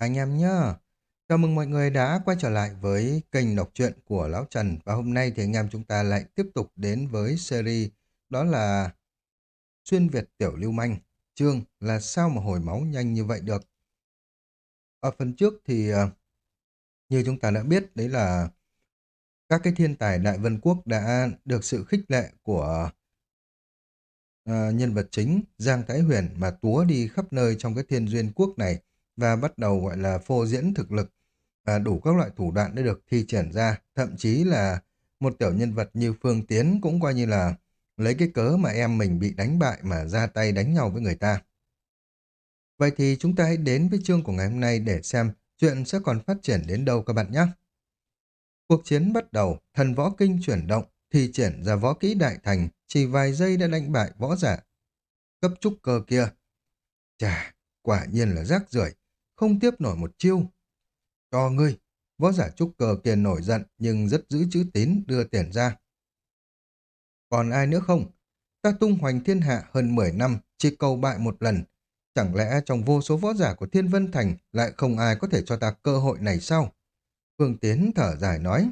Anh em nhá. Chào mừng mọi người đã quay trở lại với kênh đọc truyện của Lão Trần và hôm nay thì anh em chúng ta lại tiếp tục đến với series đó là Xuyên Việt Tiểu Lưu Manh. Chương là sao mà hồi máu nhanh như vậy được. Ở phần trước thì ờ, như chúng ta đã biết đấy là các cái thiên tài Đại Vân Quốc đã được sự khích lệ của uh, nhân vật chính Giang Thái Huyền mà túa đi khắp nơi trong cái thiên duyên quốc này và bắt đầu gọi là phô diễn thực lực và đủ các loại thủ đoạn để được thi triển ra. Thậm chí là một tiểu nhân vật như Phương Tiến cũng coi như là lấy cái cớ mà em mình bị đánh bại mà ra tay đánh nhau với người ta. Vậy thì chúng ta hãy đến với chương của ngày hôm nay để xem chuyện sẽ còn phát triển đến đâu các bạn nhé. Cuộc chiến bắt đầu, thần võ kinh chuyển động, thi triển ra võ kỹ đại thành, chỉ vài giây đã đánh bại võ giả. Cấp trúc cơ kia. Chà, quả nhiên là rác rưởi không tiếp nổi một chiêu. Cho ngươi, võ giả trúc cờ kia nổi giận nhưng rất giữ chữ tín đưa tiền ra. Còn ai nữa không? Ta tung hoành thiên hạ hơn 10 năm, chỉ cầu bại một lần. Chẳng lẽ trong vô số võ giả của Thiên Vân Thành lại không ai có thể cho ta cơ hội này sao? Phương Tiến thở dài nói.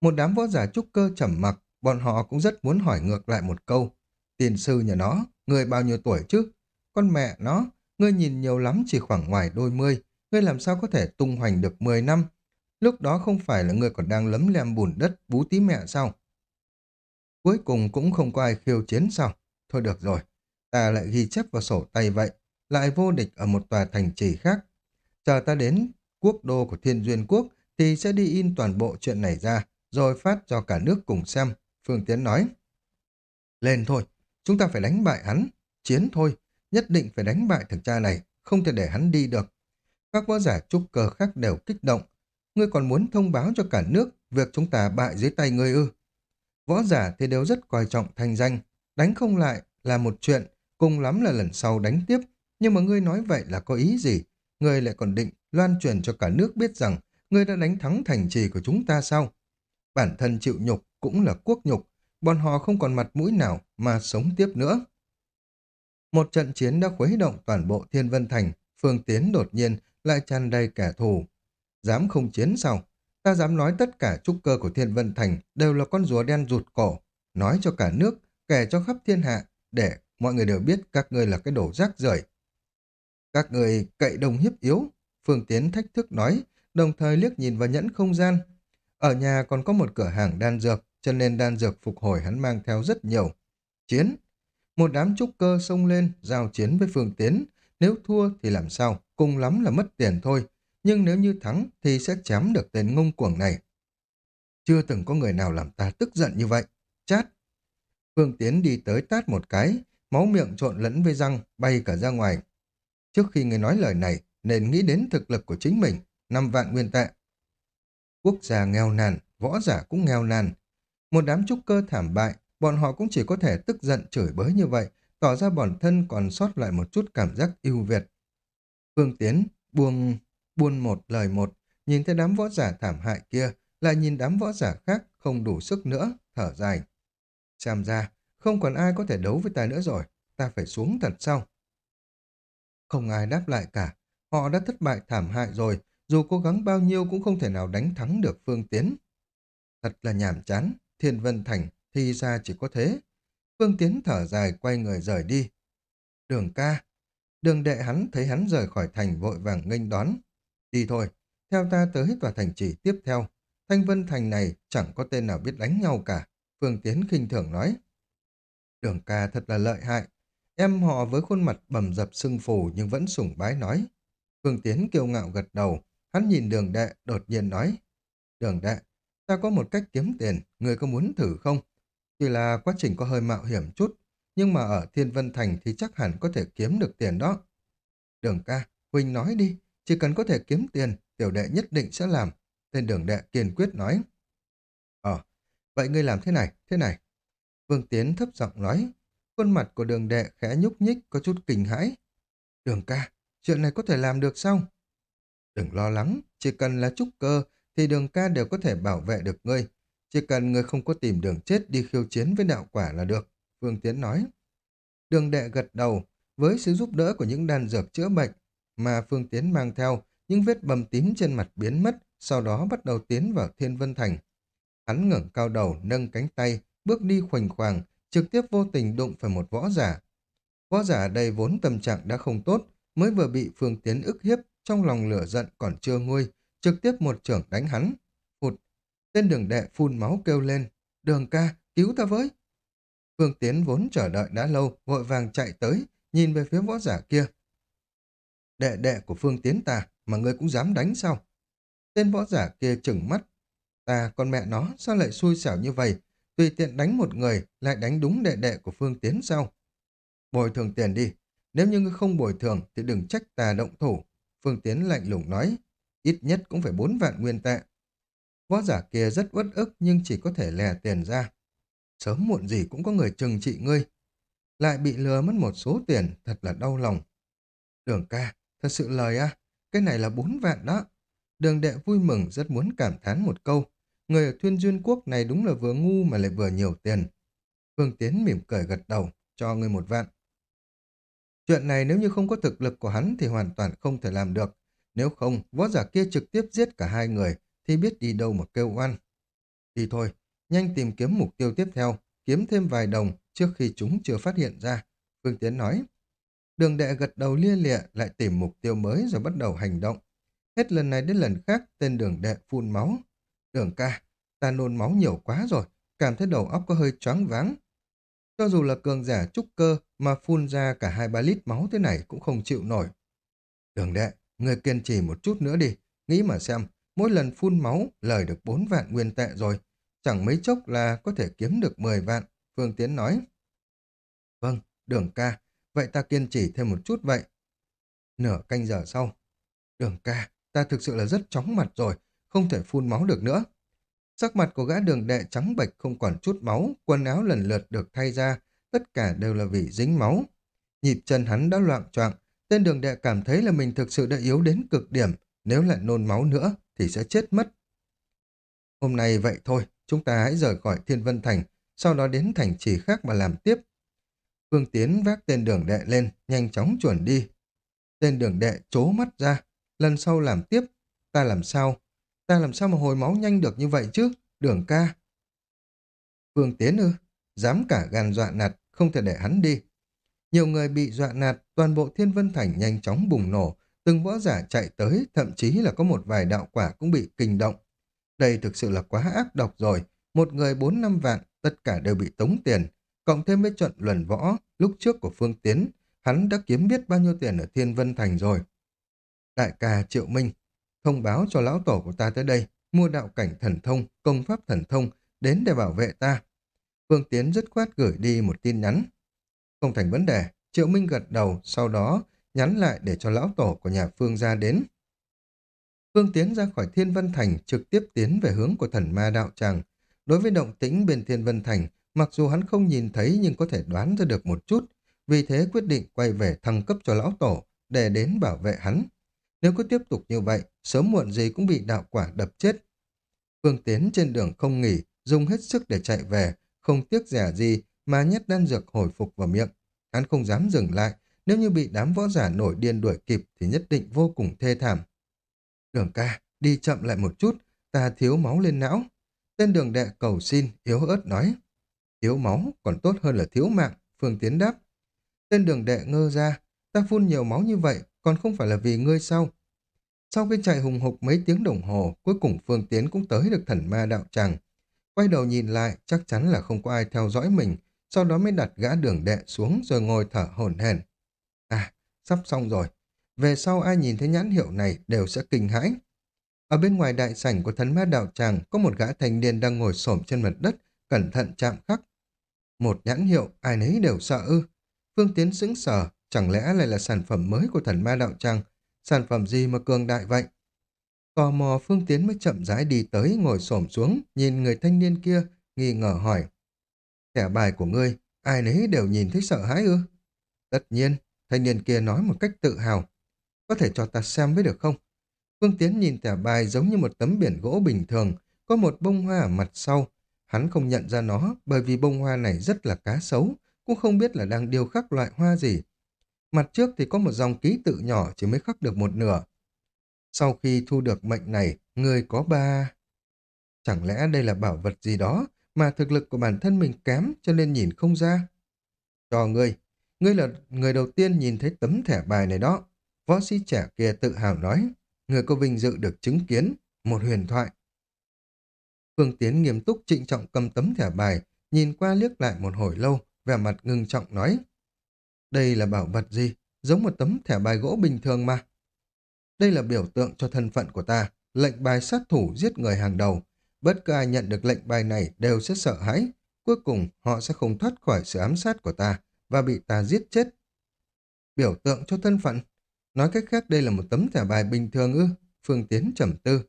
Một đám võ giả trúc cơ trầm mặc, bọn họ cũng rất muốn hỏi ngược lại một câu. Tiền sư nhà nó, người bao nhiêu tuổi chứ? Con mẹ nó, Ngươi nhìn nhiều lắm chỉ khoảng ngoài đôi mươi, ngươi làm sao có thể tung hoành được 10 năm? Lúc đó không phải là ngươi còn đang lấm lem bùn đất bú tí mẹ sao? Cuối cùng cũng không có ai khiêu chiến sao? Thôi được rồi, ta lại ghi chép vào sổ tay vậy, lại vô địch ở một tòa thành trì khác. Chờ ta đến quốc đô của Thiên Duyên Quốc thì sẽ đi in toàn bộ chuyện này ra, rồi phát cho cả nước cùng xem. Phương Tiến nói. Lên thôi, chúng ta phải đánh bại hắn. Chiến thôi, nhất định phải đánh bại thằng cha này, không thể để hắn đi được. Các võ giả trúc cơ khác đều kích động. Ngươi còn muốn thông báo cho cả nước việc chúng ta bại dưới tay ngươi ư. Võ giả thì đều rất coi trọng thanh danh. Đánh không lại là một chuyện, cùng lắm là lần sau đánh tiếp. Nhưng mà ngươi nói vậy là có ý gì? Ngươi lại còn định loan truyền cho cả nước biết rằng ngươi đã đánh thắng thành trì của chúng ta sao? Bản thân chịu nhục cũng là quốc nhục. Bọn họ không còn mặt mũi nào mà sống tiếp nữa. Một trận chiến đã khuấy động toàn bộ Thiên Vân Thành, Phương Tiến đột nhiên lại tràn đầy kẻ thù. Dám không chiến sao? Ta dám nói tất cả trúc cơ của Thiên Vân Thành đều là con rùa đen rụt cổ, nói cho cả nước, kể cho khắp thiên hạ, để mọi người đều biết các ngươi là cái đồ rác rưởi. Các người cậy đồng hiếp yếu, Phương Tiến thách thức nói, đồng thời liếc nhìn vào nhẫn không gian. Ở nhà còn có một cửa hàng đan dược, cho nên đan dược phục hồi hắn mang theo rất nhiều. Chiến, một đám trúc cơ xông lên, giao chiến với Phương Tiến. Nếu thua thì làm sao, cùng lắm là mất tiền thôi. Nhưng nếu như thắng thì sẽ chém được tên ngông cuồng này. Chưa từng có người nào làm ta tức giận như vậy. Chát. Phương Tiến đi tới tát một cái, máu miệng trộn lẫn với răng, bay cả ra ngoài. Trước khi người nói lời này, nên nghĩ đến thực lực của chính mình, năm vạn nguyên tệ. Quốc gia nghèo nàn, võ giả cũng nghèo nàn. Một đám trúc cơ thảm bại, bọn họ cũng chỉ có thể tức giận chửi bới như vậy, tỏ ra bản thân còn sót lại một chút cảm giác ưu việt. Phương Tiến buông buôn một lời một, nhìn thấy đám võ giả thảm hại kia, lại nhìn đám võ giả khác không đủ sức nữa, thở dài. Xem ra, không còn ai có thể đấu với ta nữa rồi, ta phải xuống thật sau. Không ai đáp lại cả, họ đã thất bại thảm hại rồi, dù cố gắng bao nhiêu cũng không thể nào đánh thắng được Phương Tiến. Thật là nhàm chán, Thiên Vân Thành thì ra chỉ có thế. Phương Tiến thở dài quay người rời đi. Đường ca. Đường đệ hắn thấy hắn rời khỏi thành vội vàng nghênh đón. Đi thôi, theo ta tới tòa thành trì tiếp theo. Thanh Vân Thành này chẳng có tên nào biết đánh nhau cả. Phương Tiến khinh thường nói. Đường ca thật là lợi hại. Em họ với khuôn mặt bầm dập sưng phù nhưng vẫn sủng bái nói. Phương Tiến kiêu ngạo gật đầu. Hắn nhìn đường đệ đột nhiên nói. Đường đệ, ta có một cách kiếm tiền, người có muốn thử không? Tuy là quá trình có hơi mạo hiểm chút, nhưng mà ở Thiên Vân Thành thì chắc hẳn có thể kiếm được tiền đó. Đường ca, Huynh nói đi, chỉ cần có thể kiếm tiền, tiểu đệ nhất định sẽ làm. Tên đường đệ kiên quyết nói. Ờ, vậy ngươi làm thế này, thế này. Vương Tiến thấp giọng nói, khuôn mặt của đường đệ khẽ nhúc nhích có chút kinh hãi. Đường ca, chuyện này có thể làm được sao? Đừng lo lắng, chỉ cần là trúc cơ thì đường ca đều có thể bảo vệ được ngươi. Chỉ cần người không có tìm đường chết đi khiêu chiến với đạo quả là được, Phương Tiến nói. Đường đệ gật đầu, với sự giúp đỡ của những đan dược chữa bệnh mà Phương Tiến mang theo những vết bầm tím trên mặt biến mất, sau đó bắt đầu tiến vào Thiên Vân Thành. Hắn ngẩng cao đầu, nâng cánh tay, bước đi khoành khoàng, trực tiếp vô tình đụng phải một võ giả. Võ giả đây vốn tâm trạng đã không tốt, mới vừa bị Phương Tiến ức hiếp, trong lòng lửa giận còn chưa nguôi, trực tiếp một trưởng đánh hắn. Tên đường đệ phun máu kêu lên, đường ca, cứu ta với. Phương Tiến vốn chờ đợi đã lâu, vội vàng chạy tới, nhìn về phía võ giả kia. Đệ đệ của Phương Tiến ta, mà ngươi cũng dám đánh sao? Tên võ giả kia chừng mắt. Ta, con mẹ nó, sao lại xui xẻo như vậy? Tùy tiện đánh một người, lại đánh đúng đệ đệ của Phương Tiến sao? Bồi thường tiền đi. Nếu như ngươi không bồi thường, thì đừng trách ta động thủ. Phương Tiến lạnh lùng nói. Ít nhất cũng phải bốn vạn nguyên tệ. Võ giả kia rất uất ức nhưng chỉ có thể lè tiền ra. Sớm muộn gì cũng có người trừng trị ngươi. Lại bị lừa mất một số tiền, thật là đau lòng. Đường ca, thật sự lời à, cái này là bốn vạn đó. Đường đệ vui mừng rất muốn cảm thán một câu. Người ở thuyên duyên quốc này đúng là vừa ngu mà lại vừa nhiều tiền. Phương Tiến mỉm cười gật đầu, cho người một vạn. Chuyện này nếu như không có thực lực của hắn thì hoàn toàn không thể làm được. Nếu không, võ giả kia trực tiếp giết cả hai người thì biết đi đâu mà kêu oan. Đi thôi, nhanh tìm kiếm mục tiêu tiếp theo, kiếm thêm vài đồng trước khi chúng chưa phát hiện ra. Phương Tiến nói. Đường đệ gật đầu lia lịa lại tìm mục tiêu mới rồi bắt đầu hành động. Hết lần này đến lần khác tên đường đệ phun máu. Đường ca, ta nôn máu nhiều quá rồi, cảm thấy đầu óc có hơi choáng váng. Cho dù là cường giả trúc cơ mà phun ra cả hai ba lít máu thế này cũng không chịu nổi. Đường đệ, người kiên trì một chút nữa đi, nghĩ mà xem, mỗi lần phun máu lời được 4 vạn nguyên tệ rồi, chẳng mấy chốc là có thể kiếm được 10 vạn, Phương Tiến nói. Vâng, đường ca, vậy ta kiên trì thêm một chút vậy. Nửa canh giờ sau, đường ca, ta thực sự là rất chóng mặt rồi, không thể phun máu được nữa. Sắc mặt của gã đường đệ trắng bệch không còn chút máu, quần áo lần lượt được thay ra, tất cả đều là vì dính máu. Nhịp chân hắn đã loạn choạng, tên đường đệ cảm thấy là mình thực sự đã yếu đến cực điểm, nếu lại nôn máu nữa thì sẽ chết mất. Hôm nay vậy thôi, chúng ta hãy rời khỏi Thiên Vân Thành, sau đó đến thành trì khác mà làm tiếp. Phương Tiến vác tên đường đệ lên, nhanh chóng chuẩn đi. Tên đường đệ chố mắt ra, lần sau làm tiếp, ta làm sao? Ta làm sao mà hồi máu nhanh được như vậy chứ? Đường ca. Phương Tiến ư? Dám cả gan dọa nạt, không thể để hắn đi. Nhiều người bị dọa nạt, toàn bộ Thiên Vân Thành nhanh chóng bùng nổ, từng võ giả chạy tới, thậm chí là có một vài đạo quả cũng bị kinh động. Đây thực sự là quá ác độc rồi, một người bốn năm vạn, tất cả đều bị tống tiền, cộng thêm với trận luận võ lúc trước của Phương Tiến, hắn đã kiếm biết bao nhiêu tiền ở Thiên Vân Thành rồi. Đại ca Triệu Minh, thông báo cho lão tổ của ta tới đây, mua đạo cảnh thần thông, công pháp thần thông, đến để bảo vệ ta. Phương Tiến dứt khoát gửi đi một tin nhắn. Không thành vấn đề, Triệu Minh gật đầu, sau đó nhắn lại để cho lão tổ của nhà Phương ra đến. Phương Tiến ra khỏi Thiên Vân Thành trực tiếp tiến về hướng của thần ma đạo tràng. Đối với động tĩnh bên Thiên Vân Thành, mặc dù hắn không nhìn thấy nhưng có thể đoán ra được một chút, vì thế quyết định quay về thăng cấp cho lão tổ để đến bảo vệ hắn. Nếu cứ tiếp tục như vậy, sớm muộn gì cũng bị đạo quả đập chết. Phương Tiến trên đường không nghỉ, dùng hết sức để chạy về, không tiếc rẻ gì mà nhét đan dược hồi phục vào miệng. Hắn không dám dừng lại, nếu như bị đám võ giả nổi điên đuổi kịp thì nhất định vô cùng thê thảm. Đường ca, đi chậm lại một chút, ta thiếu máu lên não. Tên đường đệ cầu xin, yếu ớt nói. Thiếu máu còn tốt hơn là thiếu mạng, Phương Tiến đáp. Tên đường đệ ngơ ra, ta phun nhiều máu như vậy, còn không phải là vì ngươi sao? Sau khi chạy hùng hục mấy tiếng đồng hồ, cuối cùng Phương Tiến cũng tới được thần ma đạo tràng. Quay đầu nhìn lại, chắc chắn là không có ai theo dõi mình, sau đó mới đặt gã đường đệ xuống rồi ngồi thở hổn hển. À, sắp xong rồi. Về sau ai nhìn thấy nhãn hiệu này đều sẽ kinh hãi. Ở bên ngoài đại sảnh của thần ma đạo tràng có một gã thanh niên đang ngồi xổm trên mặt đất, cẩn thận chạm khắc. Một nhãn hiệu, ai nấy đều sợ ư. Phương Tiến sững sờ, chẳng lẽ lại là sản phẩm mới của thần ma đạo tràng? Sản phẩm gì mà cường đại vậy? Tò mò Phương Tiến mới chậm rãi đi tới ngồi xổm xuống, nhìn người thanh niên kia, nghi ngờ hỏi. Thẻ bài của ngươi, ai nấy đều nhìn thấy sợ hãi ư? Tất nhiên, thanh niên kia nói một cách tự hào. Có thể cho ta xem với được không? Phương Tiến nhìn thẻ bài giống như một tấm biển gỗ bình thường, có một bông hoa ở mặt sau. Hắn không nhận ra nó bởi vì bông hoa này rất là cá sấu, cũng không biết là đang điêu khắc loại hoa gì. Mặt trước thì có một dòng ký tự nhỏ chỉ mới khắc được một nửa. Sau khi thu được mệnh này, người có ba... Chẳng lẽ đây là bảo vật gì đó mà thực lực của bản thân mình kém cho nên nhìn không ra? Cho ngươi, ngươi là người đầu tiên nhìn thấy tấm thẻ bài này đó. Võ sĩ trẻ kia tự hào nói, người có vinh dự được chứng kiến, một huyền thoại. Phương Tiến nghiêm túc trịnh trọng cầm tấm thẻ bài, nhìn qua liếc lại một hồi lâu, vẻ mặt ngưng trọng nói. Đây là bảo vật gì? Giống một tấm thẻ bài gỗ bình thường mà. Đây là biểu tượng cho thân phận của ta, lệnh bài sát thủ giết người hàng đầu. Bất cứ ai nhận được lệnh bài này đều sẽ sợ hãi. Cuối cùng họ sẽ không thoát khỏi sự ám sát của ta và bị ta giết chết. Biểu tượng cho thân phận. Nói cách khác đây là một tấm thẻ bài bình thường ư? Phương Tiến trầm tư.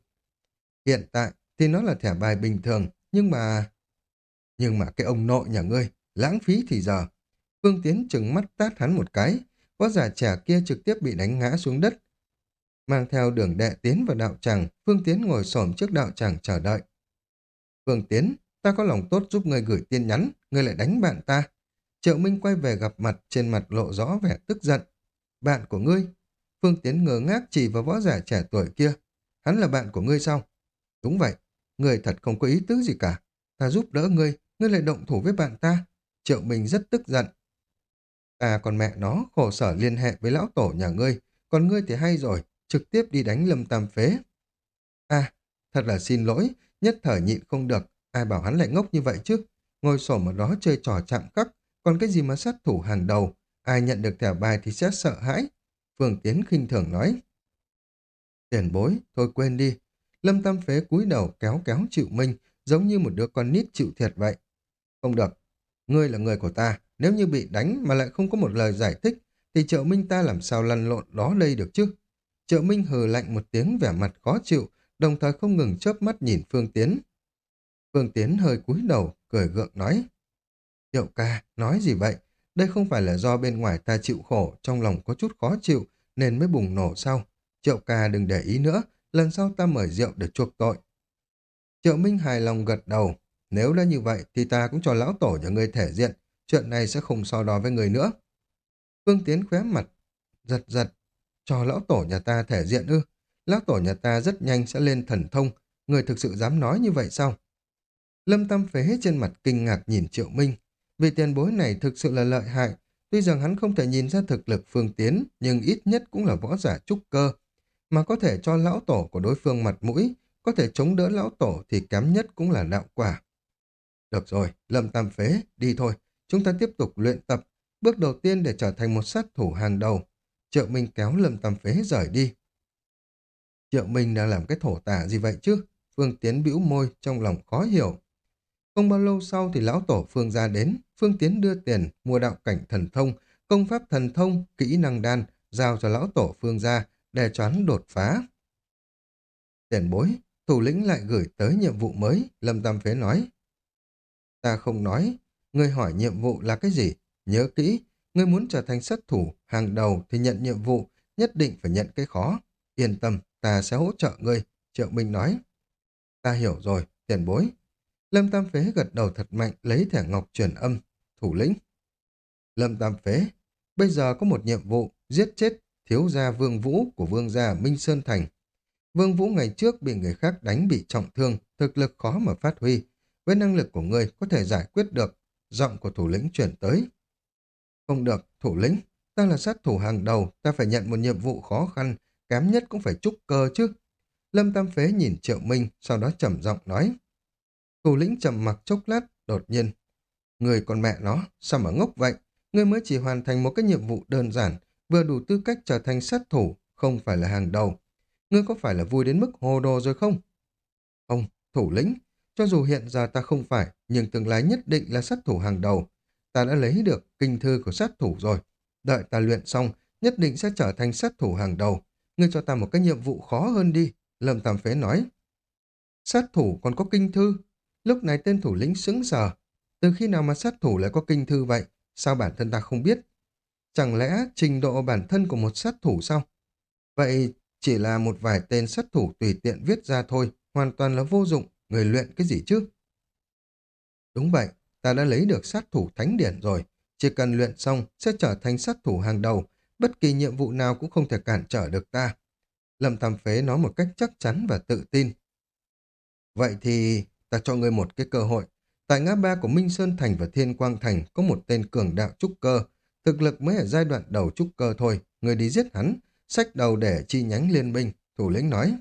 Hiện tại thì nó là thẻ bài bình thường, nhưng mà... Nhưng mà cái ông nội nhà ngươi, lãng phí thì giờ. Phương Tiến chừng mắt tát hắn một cái, có già trẻ kia trực tiếp bị đánh ngã xuống đất. Mang theo đường đệ tiến vào đạo tràng, Phương Tiến ngồi xổm trước đạo tràng chờ đợi. Phương Tiến, ta có lòng tốt giúp ngươi gửi tin nhắn, ngươi lại đánh bạn ta. Triệu Minh quay về gặp mặt, trên mặt lộ rõ vẻ tức giận. Bạn của ngươi? Phương Tiến ngờ ngác chỉ vào võ giả trẻ tuổi kia. Hắn là bạn của ngươi sao? Đúng vậy, ngươi thật không có ý tứ gì cả. Ta giúp đỡ ngươi, ngươi lại động thủ với bạn ta. Triệu Minh rất tức giận. À còn mẹ nó khổ sở liên hệ với lão tổ nhà ngươi, còn ngươi thì hay rồi, trực tiếp đi đánh lâm tam phế. À, thật là xin lỗi, nhất thời nhịn không được, ai bảo hắn lại ngốc như vậy chứ. Ngồi sổ ở đó chơi trò chạm khắc, còn cái gì mà sát thủ hàng đầu, ai nhận được thẻ bài thì sẽ sợ hãi. Phương Tiến khinh thường nói. Tiền bối, thôi quên đi. Lâm Tam Phế cúi đầu kéo kéo chịu minh, giống như một đứa con nít chịu thiệt vậy. Không được, ngươi là người của ta, nếu như bị đánh mà lại không có một lời giải thích, thì trợ minh ta làm sao lăn lộn đó đây được chứ? Trợ minh hừ lạnh một tiếng vẻ mặt khó chịu, đồng thời không ngừng chớp mắt nhìn Phương Tiến. Phương Tiến hơi cúi đầu, cười gượng nói. Triệu ca, nói gì vậy? Đây không phải là do bên ngoài ta chịu khổ, trong lòng có chút khó chịu, nên mới bùng nổ sau. Triệu ca đừng để ý nữa, lần sau ta mời rượu để chuộc tội. Triệu Minh hài lòng gật đầu. Nếu đã như vậy thì ta cũng cho lão tổ nhà ngươi thể diện, chuyện này sẽ không so đo với người nữa. Phương Tiến khóe mặt, giật giật, cho lão tổ nhà ta thể diện ư. Lão tổ nhà ta rất nhanh sẽ lên thần thông, người thực sự dám nói như vậy sao? Lâm Tâm phế trên mặt kinh ngạc nhìn Triệu Minh, vì tiền bối này thực sự là lợi hại. Tuy rằng hắn không thể nhìn ra thực lực phương tiến, nhưng ít nhất cũng là võ giả trúc cơ. Mà có thể cho lão tổ của đối phương mặt mũi, có thể chống đỡ lão tổ thì kém nhất cũng là đạo quả. Được rồi, Lâm Tam Phế, đi thôi. Chúng ta tiếp tục luyện tập. Bước đầu tiên để trở thành một sát thủ hàng đầu. Triệu Minh kéo Lâm Tam Phế rời đi. Triệu Minh đang làm cái thổ tả gì vậy chứ? Phương Tiến bĩu môi trong lòng khó hiểu. Không bao lâu sau thì lão tổ Phương ra đến, Phương Tiến đưa tiền, mua đạo cảnh thần thông, công pháp thần thông, kỹ năng đan, giao cho lão tổ Phương ra để choán đột phá. Tiền bối, thủ lĩnh lại gửi tới nhiệm vụ mới, Lâm Tam Phế nói. Ta không nói, ngươi hỏi nhiệm vụ là cái gì? Nhớ kỹ, ngươi muốn trở thành sát thủ hàng đầu thì nhận nhiệm vụ, nhất định phải nhận cái khó. Yên tâm, ta sẽ hỗ trợ ngươi, Triệu Minh nói. Ta hiểu rồi, tiền bối. Lâm Tam Phế gật đầu thật mạnh lấy thẻ ngọc truyền âm, thủ lĩnh. Lâm Tam Phế, bây giờ có một nhiệm vụ giết chết thiếu gia Vương Vũ của Vương gia Minh Sơn Thành. Vương Vũ ngày trước bị người khác đánh bị trọng thương, thực lực khó mà phát huy. Với năng lực của người có thể giải quyết được, giọng của thủ lĩnh chuyển tới. Không được, thủ lĩnh, ta là sát thủ hàng đầu, ta phải nhận một nhiệm vụ khó khăn, kém nhất cũng phải trúc cơ chứ. Lâm Tam Phế nhìn Triệu Minh, sau đó trầm giọng nói. Thủ lĩnh trầm mặc chốc lát, đột nhiên. Người con mẹ nó, sao mà ngốc vậy? Người mới chỉ hoàn thành một cái nhiệm vụ đơn giản, vừa đủ tư cách trở thành sát thủ, không phải là hàng đầu. Ngươi có phải là vui đến mức hồ đồ rồi không? Không, thủ lĩnh, cho dù hiện giờ ta không phải, nhưng tương lai nhất định là sát thủ hàng đầu. Ta đã lấy được kinh thư của sát thủ rồi. Đợi ta luyện xong, nhất định sẽ trở thành sát thủ hàng đầu. Ngươi cho ta một cái nhiệm vụ khó hơn đi, Lâm Tam Phế nói. Sát thủ còn có kinh thư, Lúc này tên thủ lĩnh sững sờ. Từ khi nào mà sát thủ lại có kinh thư vậy? Sao bản thân ta không biết? Chẳng lẽ trình độ bản thân của một sát thủ sao? Vậy chỉ là một vài tên sát thủ tùy tiện viết ra thôi, hoàn toàn là vô dụng, người luyện cái gì chứ? Đúng vậy, ta đã lấy được sát thủ thánh điển rồi. Chỉ cần luyện xong sẽ trở thành sát thủ hàng đầu, bất kỳ nhiệm vụ nào cũng không thể cản trở được ta. Lâm Tam Phế nói một cách chắc chắn và tự tin. Vậy thì ta cho ngươi một cái cơ hội. Tại ngã ba của Minh Sơn Thành và Thiên Quang Thành có một tên cường đạo trúc cơ. Thực lực mới ở giai đoạn đầu trúc cơ thôi. Người đi giết hắn, sách đầu để chi nhánh liên minh. Thủ lĩnh nói.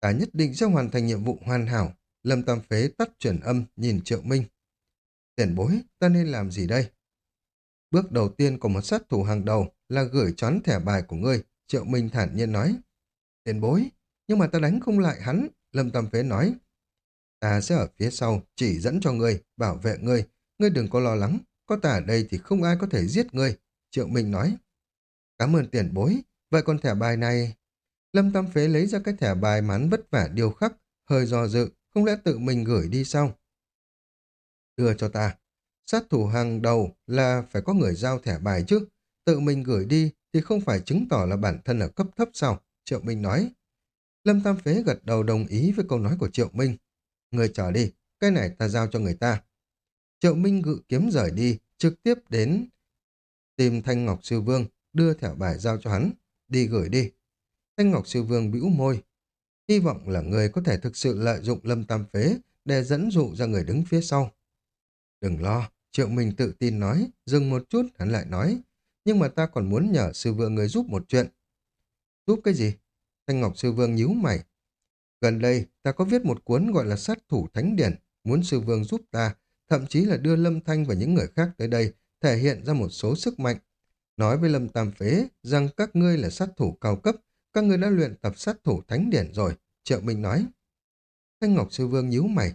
Ta nhất định sẽ hoàn thành nhiệm vụ hoàn hảo. Lâm Tam Phế tắt chuyển âm nhìn Triệu Minh. Tiền bối, ta nên làm gì đây? Bước đầu tiên của một sát thủ hàng đầu là gửi choán thẻ bài của ngươi. Triệu Minh thản nhiên nói. Tiền bối, nhưng mà ta đánh không lại hắn. Lâm Tam Phế nói. Ta sẽ ở phía sau, chỉ dẫn cho ngươi, bảo vệ ngươi. Ngươi đừng có lo lắng, có ta ở đây thì không ai có thể giết ngươi. Triệu Minh nói. Cảm ơn tiền bối, vậy còn thẻ bài này... Lâm Tam Phế lấy ra cái thẻ bài mán vất vả điều khắc, hơi do dự, không lẽ tự mình gửi đi sao? Đưa cho ta. Sát thủ hàng đầu là phải có người giao thẻ bài chứ. Tự mình gửi đi thì không phải chứng tỏ là bản thân ở cấp thấp sao? Triệu Minh nói. Lâm Tam Phế gật đầu đồng ý với câu nói của Triệu Minh. Người chờ đi, cái này ta giao cho người ta. Triệu Minh gự kiếm rời đi, trực tiếp đến tìm Thanh Ngọc Sư Vương, đưa thẻ bài giao cho hắn. Đi gửi đi. Thanh Ngọc Sư Vương bĩu môi. Hy vọng là người có thể thực sự lợi dụng Lâm Tam Phế để dẫn dụ ra người đứng phía sau. Đừng lo, Triệu Minh tự tin nói, dừng một chút hắn lại nói. Nhưng mà ta còn muốn nhờ Sư Vương người giúp một chuyện. Giúp cái gì? Thanh Ngọc Sư Vương nhíu mày. Gần đây, ta có viết một cuốn gọi là sát thủ thánh điển, muốn Sư Vương giúp ta, thậm chí là đưa Lâm Thanh và những người khác tới đây, thể hiện ra một số sức mạnh. Nói với Lâm Tam Phế rằng các ngươi là sát thủ cao cấp, các ngươi đã luyện tập sát thủ thánh điển rồi, Triệu Minh nói. Thanh Ngọc Sư Vương nhíu mày.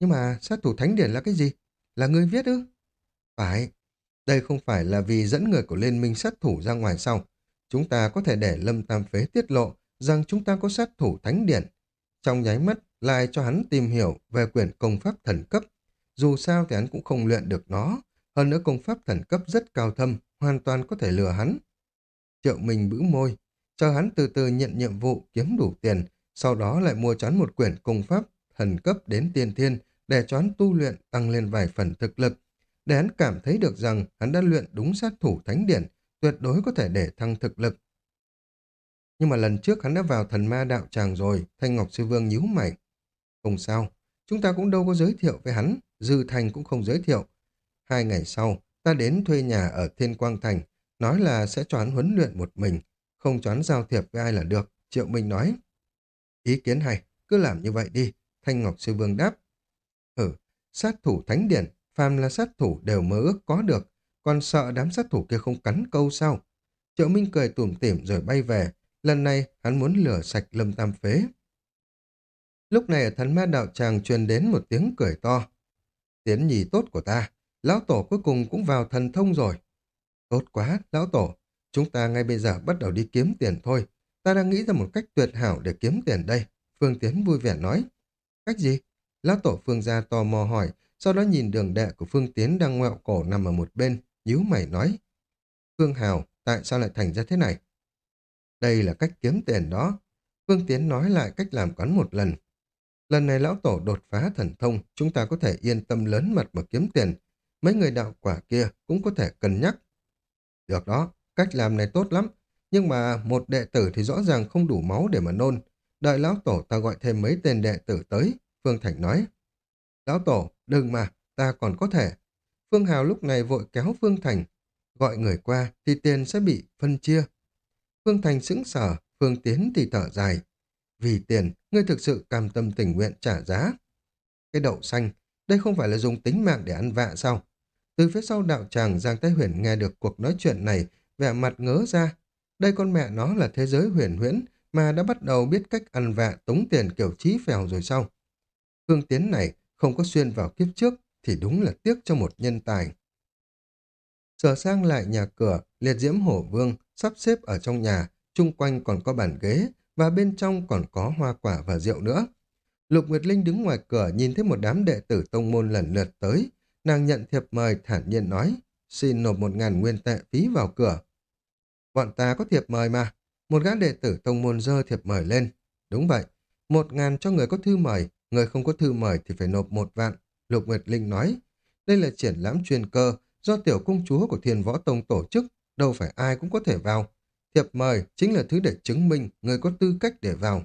Nhưng mà sát thủ thánh điển là cái gì? Là ngươi viết ư? Phải. Đây không phải là vì dẫn người của Liên minh sát thủ ra ngoài sau. Chúng ta có thể để Lâm Tam Phế tiết lộ rằng chúng ta có sát thủ thánh điển. Trong nháy mắt, lại cho hắn tìm hiểu về quyển công pháp thần cấp. Dù sao thì hắn cũng không luyện được nó. Hơn nữa công pháp thần cấp rất cao thâm, hoàn toàn có thể lừa hắn. Triệu Minh bữ môi, cho hắn từ từ nhận nhiệm vụ kiếm đủ tiền, sau đó lại mua choán một quyển công pháp thần cấp đến tiên thiên để choán tu luyện tăng lên vài phần thực lực, để hắn cảm thấy được rằng hắn đã luyện đúng sát thủ thánh điển, tuyệt đối có thể để thăng thực lực. Nhưng mà lần trước hắn đã vào thần ma đạo tràng rồi, Thanh Ngọc Sư Vương nhíu mày. Không sao, chúng ta cũng đâu có giới thiệu với hắn, Dư Thành cũng không giới thiệu. Hai ngày sau, ta đến thuê nhà ở Thiên Quang Thành, nói là sẽ cho hắn huấn luyện một mình, không cho hắn giao thiệp với ai là được, Triệu Minh nói. Ý kiến hay, cứ làm như vậy đi, Thanh Ngọc Sư Vương đáp. Ừ, sát thủ thánh điển, phàm là sát thủ đều mơ ước có được, còn sợ đám sát thủ kia không cắn câu sao. Triệu Minh cười tủm tỉm rồi bay về, lần này hắn muốn lửa sạch lâm tam phế. Lúc này ở thần ma đạo tràng truyền đến một tiếng cười to. Tiến nhì tốt của ta, lão tổ cuối cùng cũng vào thần thông rồi. Tốt quá, lão tổ, chúng ta ngay bây giờ bắt đầu đi kiếm tiền thôi. Ta đang nghĩ ra một cách tuyệt hảo để kiếm tiền đây. Phương Tiến vui vẻ nói. Cách gì? Lão tổ Phương gia tò mò hỏi, sau đó nhìn đường đệ của Phương Tiến đang ngoẹo cổ nằm ở một bên, nhíu mày nói. Phương Hào, tại sao lại thành ra thế này? Đây là cách kiếm tiền đó. Phương Tiến nói lại cách làm quán một lần. Lần này lão tổ đột phá thần thông, chúng ta có thể yên tâm lớn mật mà kiếm tiền. Mấy người đạo quả kia cũng có thể cân nhắc. Được đó, cách làm này tốt lắm. Nhưng mà một đệ tử thì rõ ràng không đủ máu để mà nôn. Đợi lão tổ ta gọi thêm mấy tên đệ tử tới, Phương Thành nói. Lão tổ, đừng mà, ta còn có thể. Phương Hào lúc này vội kéo Phương Thành. Gọi người qua thì tiền sẽ bị phân chia. Phương Thành sững sờ, Phương Tiến thì thở dài. Vì tiền, ngươi thực sự cam tâm tình nguyện trả giá. Cái đậu xanh, đây không phải là dùng tính mạng để ăn vạ sao? Từ phía sau đạo tràng Giang Thái Huyền nghe được cuộc nói chuyện này, vẻ mặt ngớ ra. Đây con mẹ nó là thế giới huyền huyễn mà đã bắt đầu biết cách ăn vạ tống tiền kiểu trí phèo rồi sao? Phương Tiến này không có xuyên vào kiếp trước thì đúng là tiếc cho một nhân tài. Sở sang lại nhà cửa, liệt diễm hổ vương, sắp xếp ở trong nhà, chung quanh còn có bàn ghế, và bên trong còn có hoa quả và rượu nữa. Lục Nguyệt Linh đứng ngoài cửa nhìn thấy một đám đệ tử tông môn lần lượt tới. Nàng nhận thiệp mời thản nhiên nói, xin nộp một ngàn nguyên tệ phí vào cửa. Bọn ta có thiệp mời mà. Một gã đệ tử tông môn dơ thiệp mời lên. Đúng vậy, một ngàn cho người có thư mời, người không có thư mời thì phải nộp một vạn. Lục Nguyệt Linh nói, đây là triển lãm chuyên cơ do tiểu công chúa của thiên võ tông tổ chức, đâu phải ai cũng có thể vào. thiệp mời chính là thứ để chứng minh người có tư cách để vào.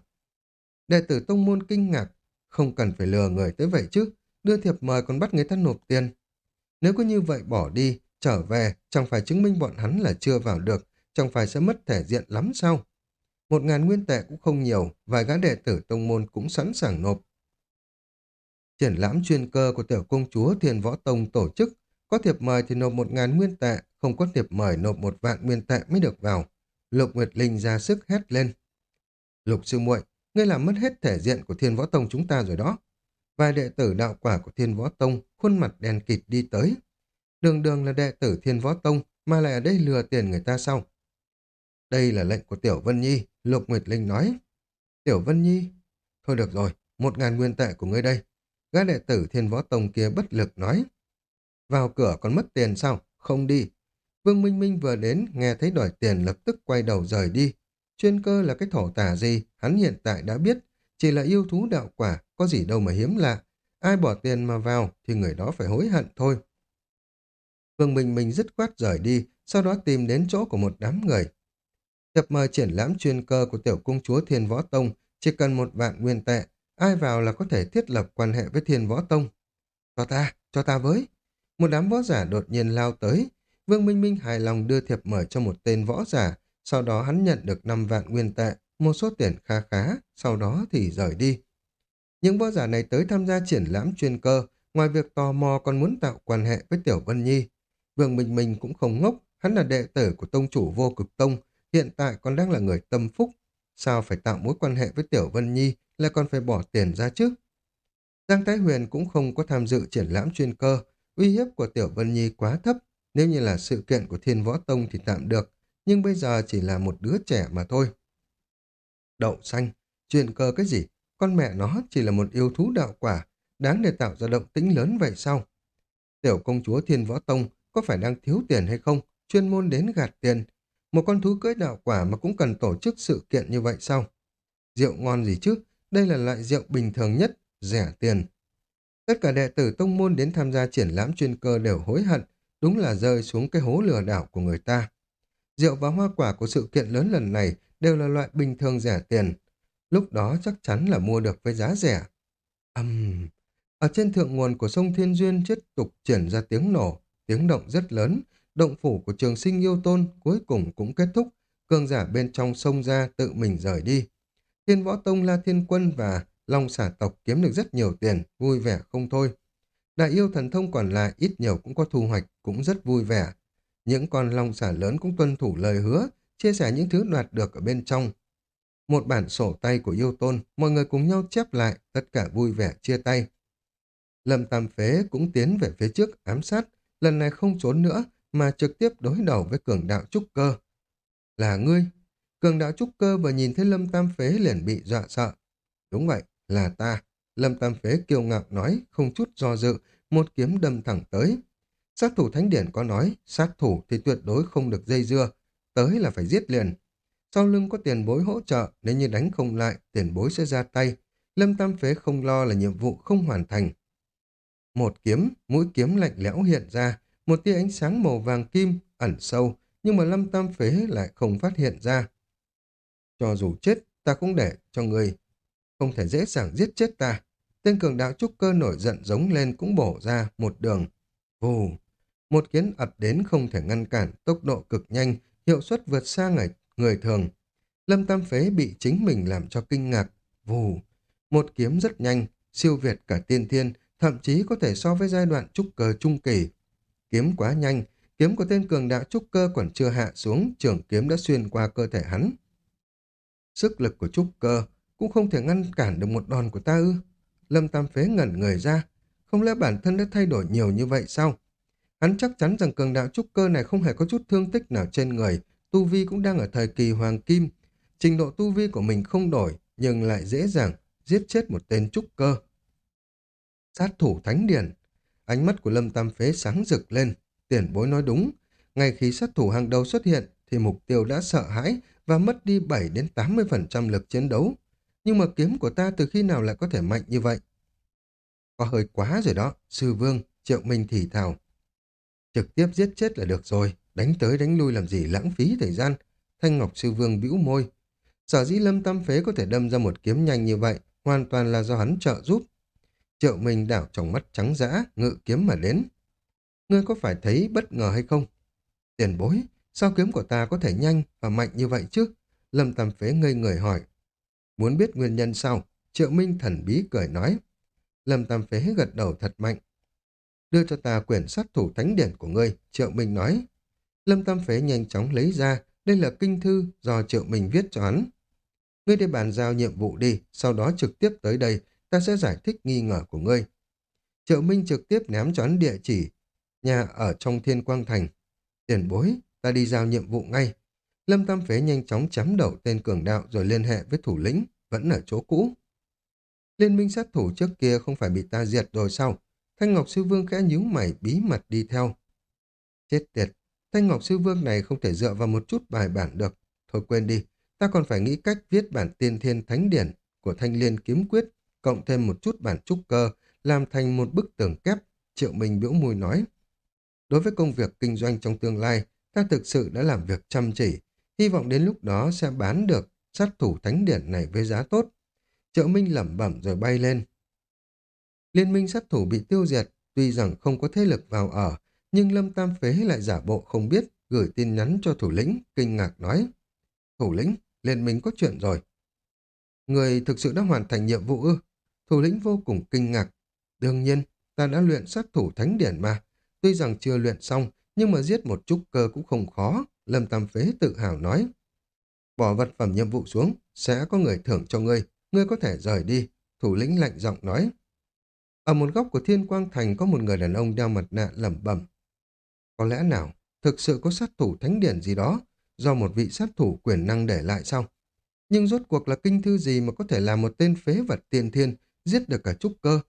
Đệ tử tông môn kinh ngạc, không cần phải lừa người tới vậy chứ, đưa thiệp mời còn bắt người ta nộp tiền. Nếu có như vậy bỏ đi, trở về, chẳng phải chứng minh bọn hắn là chưa vào được, chẳng phải sẽ mất thể diện lắm sao? Một ngàn nguyên tệ cũng không nhiều, vài gã đệ tử tông môn cũng sẵn sàng nộp. Triển lãm chuyên cơ của tiểu công chúa Thiên Võ Tông tổ chức, có thiệp mời thì nộp một ngàn nguyên tệ, không có thiệp mời nộp một vạn nguyên tệ mới được vào. Lục Nguyệt Linh ra sức hét lên. Lục sư muội, ngươi làm mất hết thể diện của Thiên Võ Tông chúng ta rồi đó. Vài đệ tử đạo quả của Thiên Võ Tông, khuôn mặt đen kịt đi tới. Đường đường là đệ tử Thiên Võ Tông, mà lại ở đây lừa tiền người ta sau. Đây là lệnh của Tiểu Vân Nhi, Lục Nguyệt Linh nói. Tiểu Vân Nhi? Thôi được rồi, một ngàn nguyên tệ của ngươi đây. Gã đệ tử Thiên Võ Tông kia bất lực nói. Vào cửa còn mất tiền sao? Không đi. Vương Minh Minh vừa đến, nghe thấy đòi tiền lập tức quay đầu rời đi. Chuyên cơ là cái thổ tả gì, hắn hiện tại đã biết. Chỉ là yêu thú đạo quả, có gì đâu mà hiếm lạ. Ai bỏ tiền mà vào thì người đó phải hối hận thôi. Vương Minh Minh dứt khoát rời đi, sau đó tìm đến chỗ của một đám người. Thiệp mời triển lãm chuyên cơ của tiểu công chúa Thiên Võ Tông chỉ cần một vạn nguyên tệ, ai vào là có thể thiết lập quan hệ với Thiên Võ Tông. Cho ta, cho ta với. Một đám võ giả đột nhiên lao tới. Vương Minh Minh hài lòng đưa thiệp mời cho một tên võ giả, sau đó hắn nhận được 5 vạn nguyên tệ, một số tiền khá khá, sau đó thì rời đi. Những võ giả này tới tham gia triển lãm chuyên cơ, ngoài việc tò mò còn muốn tạo quan hệ với Tiểu Vân Nhi. Vương Minh Minh cũng không ngốc, hắn là đệ tử của tông chủ vô cực tông, hiện tại còn đang là người tâm phúc. Sao phải tạo mối quan hệ với Tiểu Vân Nhi lại còn phải bỏ tiền ra chứ? Giang Thái Huyền cũng không có tham dự triển lãm chuyên cơ, uy hiếp của Tiểu Vân Nhi quá thấp, nếu như là sự kiện của Thiên Võ Tông thì tạm được, nhưng bây giờ chỉ là một đứa trẻ mà thôi. Đậu xanh, chuyện cơ cái gì? Con mẹ nó chỉ là một yêu thú đạo quả, đáng để tạo ra động tĩnh lớn vậy sao? Tiểu công chúa Thiên Võ Tông có phải đang thiếu tiền hay không? Chuyên môn đến gạt tiền, một con thú cưỡi đạo quả mà cũng cần tổ chức sự kiện như vậy sao? Rượu ngon gì chứ? Đây là loại rượu bình thường nhất, rẻ tiền. Tất cả đệ tử tông môn đến tham gia triển lãm chuyên cơ đều hối hận, đúng là rơi xuống cái hố lừa đảo của người ta. Rượu và hoa quả của sự kiện lớn lần này đều là loại bình thường rẻ tiền. Lúc đó chắc chắn là mua được với giá rẻ. Âm... Uhm. Ở trên thượng nguồn của sông Thiên Duyên tiếp tục chuyển ra tiếng nổ, tiếng động rất lớn, động phủ của trường sinh yêu tôn cuối cùng cũng kết thúc, cường giả bên trong sông ra tự mình rời đi. Thiên võ tông La Thiên Quân và Long xả tộc kiếm được rất nhiều tiền, vui vẻ không thôi. Đại yêu thần thông còn lại ít nhiều cũng có thu hoạch, cũng rất vui vẻ. Những con long xả lớn cũng tuân thủ lời hứa, chia sẻ những thứ đoạt được ở bên trong. Một bản sổ tay của yêu tôn, mọi người cùng nhau chép lại, tất cả vui vẻ chia tay. Lâm Tam Phế cũng tiến về phía trước ám sát, lần này không trốn nữa, mà trực tiếp đối đầu với cường đạo trúc cơ. Là ngươi? Cường đạo trúc cơ vừa nhìn thấy Lâm Tam Phế liền bị dọa sợ. Đúng vậy, là ta. Lâm Tam Phế kiêu ngạo nói, không chút do dự, một kiếm đâm thẳng tới. Sát thủ thánh điển có nói, sát thủ thì tuyệt đối không được dây dưa, tới là phải giết liền. Sau lưng có tiền bối hỗ trợ, nếu như đánh không lại, tiền bối sẽ ra tay. Lâm Tam Phế không lo là nhiệm vụ không hoàn thành. Một kiếm, mũi kiếm lạnh lẽo hiện ra, một tia ánh sáng màu vàng kim ẩn sâu, nhưng mà Lâm Tam Phế lại không phát hiện ra. Cho dù chết, ta cũng để cho người không thể dễ dàng giết chết ta. Tên cường đạo trúc cơ nổi giận giống lên cũng bổ ra một đường. Vù! Một kiến ập đến không thể ngăn cản, tốc độ cực nhanh, hiệu suất vượt xa người, người thường. Lâm Tam Phế bị chính mình làm cho kinh ngạc. Vù! Một kiếm rất nhanh, siêu việt cả tiên thiên, thậm chí có thể so với giai đoạn trúc cơ trung kỳ. Kiếm quá nhanh, kiếm của tên cường đạo trúc cơ còn chưa hạ xuống, trường kiếm đã xuyên qua cơ thể hắn. Sức lực của trúc cơ cũng không thể ngăn cản được một đòn của ta ư. Lâm Tam Phế ngẩn người ra, không lẽ bản thân đã thay đổi nhiều như vậy sao? Hắn chắc chắn rằng cường đạo trúc cơ này không hề có chút thương tích nào trên người, tu vi cũng đang ở thời kỳ hoàng kim. Trình độ tu vi của mình không đổi, nhưng lại dễ dàng giết chết một tên trúc cơ. Sát thủ thánh điển, ánh mắt của Lâm Tam Phế sáng rực lên, tiền bối nói đúng. Ngay khi sát thủ hàng đầu xuất hiện, thì mục tiêu đã sợ hãi và mất đi 7 đến 80% lực chiến đấu. Nhưng mà kiếm của ta từ khi nào lại có thể mạnh như vậy? Có hơi quá rồi đó, sư vương, triệu minh thì thào. Trực tiếp giết chết là được rồi, đánh tới đánh lui làm gì lãng phí thời gian. Thanh Ngọc Sư Vương bĩu môi. Sở dĩ Lâm Tam Phế có thể đâm ra một kiếm nhanh như vậy, hoàn toàn là do hắn trợ giúp. Triệu Minh đảo trong mắt trắng dã, ngự kiếm mà đến. Ngươi có phải thấy bất ngờ hay không? Tiền bối, sao kiếm của ta có thể nhanh và mạnh như vậy chứ? Lâm Tam Phế ngây người hỏi. Muốn biết nguyên nhân sao? Triệu Minh thần bí cười nói. Lâm Tam Phế gật đầu thật mạnh. Đưa cho ta quyển sát thủ thánh điển của ngươi, Triệu Minh nói. Lâm Tam Phế nhanh chóng lấy ra, đây là kinh thư do Triệu Minh viết cho hắn. Ngươi đi bàn giao nhiệm vụ đi, sau đó trực tiếp tới đây, ta sẽ giải thích nghi ngờ của ngươi. Triệu Minh trực tiếp ném cho hắn địa chỉ, nhà ở trong Thiên Quang Thành. Tiền bối, ta đi giao nhiệm vụ ngay. Lâm Tam Phế nhanh chóng chấm đầu tên cường đạo rồi liên hệ với thủ lĩnh, vẫn ở chỗ cũ. Liên minh sát thủ trước kia không phải bị ta diệt rồi sao? Thanh Ngọc Sư Vương khẽ nhíu mày bí mật đi theo. Chết tiệt, Thanh Ngọc Sư Vương này không thể dựa vào một chút bài bản được. Thôi quên đi, ta còn phải nghĩ cách viết bản tiên thiên thánh điển của Thanh Liên Kiếm Quyết, cộng thêm một chút bản trúc cơ, làm thành một bức tường kép. Triệu Minh biểu mùi nói. Đối với công việc kinh doanh trong tương lai, ta thực sự đã làm việc chăm chỉ, hy vọng đến lúc đó sẽ bán được sát thủ thánh điển này với giá tốt. Triệu Minh lẩm bẩm rồi bay lên. Liên minh sát thủ bị tiêu diệt, tuy rằng không có thế lực vào ở, nhưng Lâm Tam Phế lại giả bộ không biết, gửi tin nhắn cho thủ lĩnh, kinh ngạc nói. Thủ lĩnh, liên minh có chuyện rồi. Người thực sự đã hoàn thành nhiệm vụ ư? Thủ lĩnh vô cùng kinh ngạc. Đương nhiên, ta đã luyện sát thủ thánh điển mà. Tuy rằng chưa luyện xong, nhưng mà giết một chút cơ cũng không khó. Lâm Tam Phế tự hào nói. Bỏ vật phẩm nhiệm vụ xuống, sẽ có người thưởng cho ngươi. Ngươi có thể rời đi. Thủ lĩnh lạnh giọng nói. Ở một góc của Thiên Quang Thành có một người đàn ông đeo mặt nạ lẩm bẩm. Có lẽ nào, thực sự có sát thủ thánh điển gì đó, do một vị sát thủ quyền năng để lại sao? Nhưng rốt cuộc là kinh thư gì mà có thể làm một tên phế vật tiên thiên, giết được cả trúc cơ?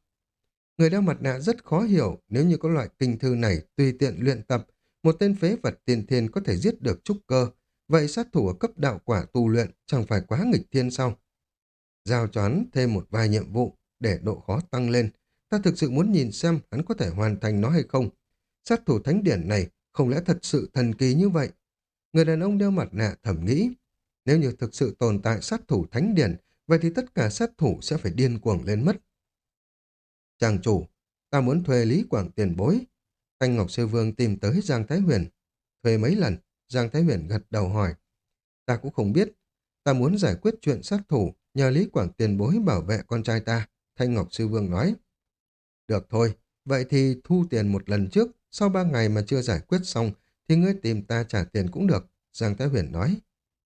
Người đeo mặt nạ rất khó hiểu nếu như có loại kinh thư này tùy tiện luyện tập, một tên phế vật tiên thiên có thể giết được trúc cơ, vậy sát thủ ở cấp đạo quả tu luyện chẳng phải quá nghịch thiên sao? Giao cho hắn thêm một vài nhiệm vụ để độ khó tăng lên, ta thực sự muốn nhìn xem hắn có thể hoàn thành nó hay không. Sát thủ thánh điển này không lẽ thật sự thần kỳ như vậy? Người đàn ông đeo mặt nạ thẩm nghĩ, nếu như thực sự tồn tại sát thủ thánh điển, vậy thì tất cả sát thủ sẽ phải điên cuồng lên mất. Chàng chủ, ta muốn thuê Lý Quảng tiền bối. Thanh Ngọc Sư Vương tìm tới Giang Thái Huyền. Thuê mấy lần, Giang Thái Huyền gật đầu hỏi. Ta cũng không biết, ta muốn giải quyết chuyện sát thủ, nhờ Lý Quảng tiền bối bảo vệ con trai ta. Thanh Ngọc Sư Vương nói. Được thôi, vậy thì thu tiền một lần trước, sau ba ngày mà chưa giải quyết xong, thì ngươi tìm ta trả tiền cũng được, Giang Thái Huyền nói.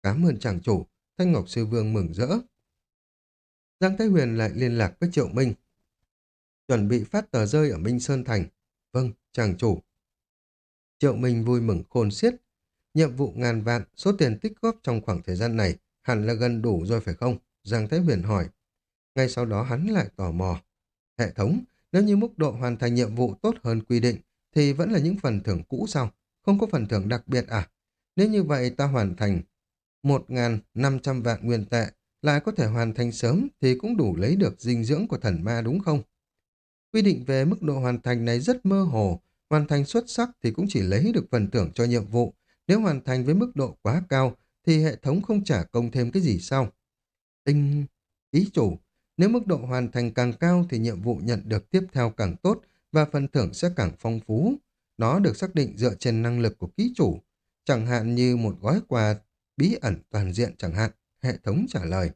Cảm ơn chàng chủ, Thanh Ngọc Sư Vương mừng rỡ. Giang Thái Huyền lại liên lạc với Triệu Minh. Chuẩn bị phát tờ rơi ở Minh Sơn Thành. Vâng, chàng chủ. Triệu Minh vui mừng khôn xiết. Nhiệm vụ ngàn vạn, số tiền tích góp trong khoảng thời gian này hẳn là gần đủ rồi phải không? Giang Thái Huyền hỏi. Ngay sau đó hắn lại tò mò. Hệ thống, nếu như mức độ hoàn thành nhiệm vụ tốt hơn quy định, thì vẫn là những phần thưởng cũ sao? Không có phần thưởng đặc biệt à? Nếu như vậy ta hoàn thành 1.500 vạn nguyên tệ, lại có thể hoàn thành sớm thì cũng đủ lấy được dinh dưỡng của thần ma đúng không? Quy định về mức độ hoàn thành này rất mơ hồ, hoàn thành xuất sắc thì cũng chỉ lấy được phần thưởng cho nhiệm vụ, nếu hoàn thành với mức độ quá cao thì hệ thống không trả công thêm cái gì sau. Tinh... Ý chủ, nếu mức độ hoàn thành càng cao thì nhiệm vụ nhận được tiếp theo càng tốt và phần thưởng sẽ càng phong phú. Nó được xác định dựa trên năng lực của ký chủ, chẳng hạn như một gói quà bí ẩn toàn diện chẳng hạn, hệ thống trả lời.